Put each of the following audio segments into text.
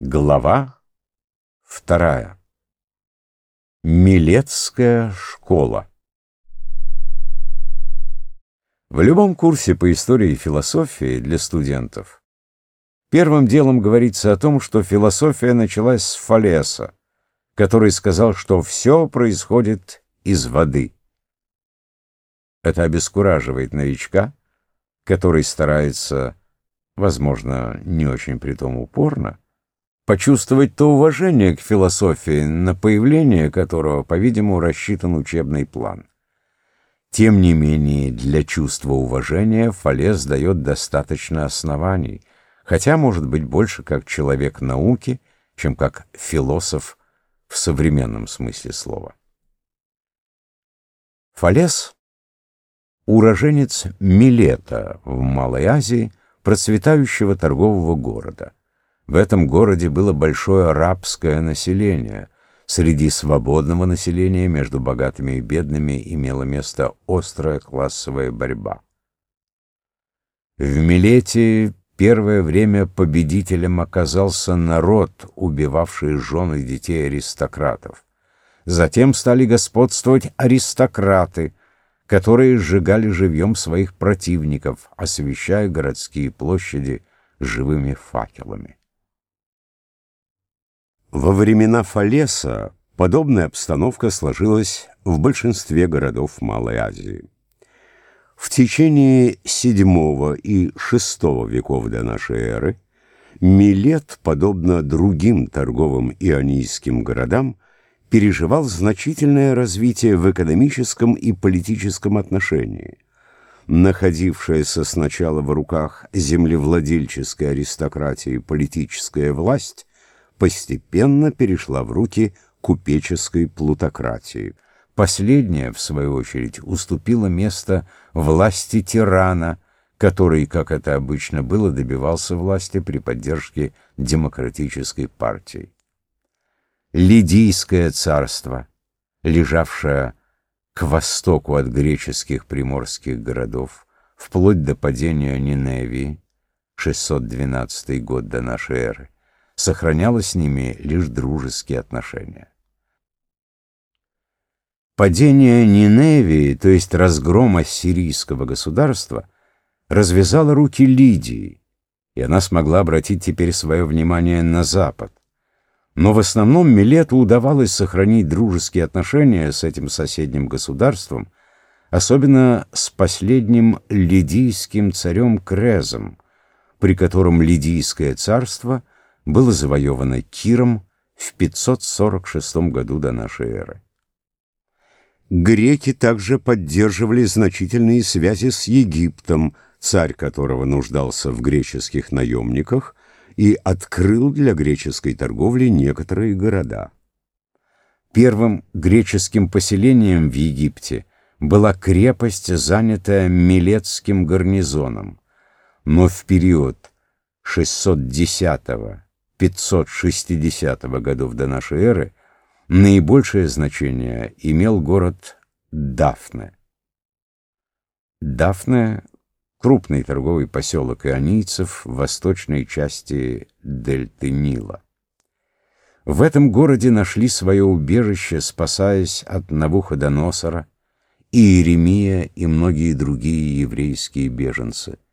Глава вторая. Милецкая школа. В любом курсе по истории и философии для студентов первым делом говорится о том, что философия началась с Фалеса, который сказал, что все происходит из воды. Это обескураживает новичка, который старается, возможно, не очень притом упорно, почувствовать то уважение к философии, на появление которого, по-видимому, рассчитан учебный план. Тем не менее, для чувства уважения Фалес дает достаточно оснований, хотя, может быть, больше как человек науки, чем как философ в современном смысле слова. Фалес — уроженец Милета в Малой Азии, процветающего торгового города. В этом городе было большое рабское население. Среди свободного населения между богатыми и бедными имела место острая классовая борьба. В Милете первое время победителем оказался народ, убивавший жен и детей аристократов. Затем стали господствовать аристократы, которые сжигали живьем своих противников, освещая городские площади живыми факелами. Во времена Фалеса подобная обстановка сложилась в большинстве городов Малой Азии. В течение VII и VI веков до нашей эры Милет, подобно другим торговым ионийским городам, переживал значительное развитие в экономическом и политическом отношении. Находившаяся сначала в руках землевладельческой аристократии политическая власть постепенно перешла в руки купеческой плутократии. Последняя, в свою очередь, уступила место власти тирана, который, как это обычно было, добивался власти при поддержке демократической партии. Лидийское царство, лежавшее к востоку от греческих приморских городов, вплоть до падения Ниневии, 612 год до нашей эры, сохраняла с ними лишь дружеские отношения. Падение Ниневии, то есть разгром ассирийского государства, развязало руки Лидии, и она смогла обратить теперь свое внимание на Запад. Но в основном Милету удавалось сохранить дружеские отношения с этим соседним государством, особенно с последним лидийским царем Крезом, при котором Лидийское царство – было завоевано Киром в 546 году до нашей эры. Греки также поддерживали значительные связи с Египтом, царь которого нуждался в греческих наемниках и открыл для греческой торговли некоторые города. Первым греческим поселением в Египте была крепость, занятая Милетским гарнизоном, но в период 610 560 годов до нашей эры наибольшее значение имел город Дафне. Дафне — крупный торговый поселок ионийцев в восточной части дельты Нила. В этом городе нашли свое убежище, спасаясь от Навуходоносора, и Иеремия и многие другие еврейские беженцы —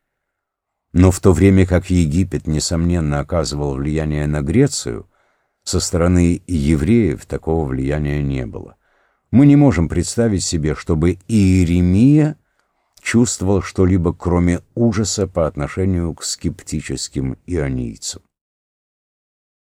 но в то время как Египет, несомненно, оказывал влияние на Грецию, со стороны евреев такого влияния не было. Мы не можем представить себе, чтобы Иеремия чувствовал что-либо, кроме ужаса по отношению к скептическим ионийцам.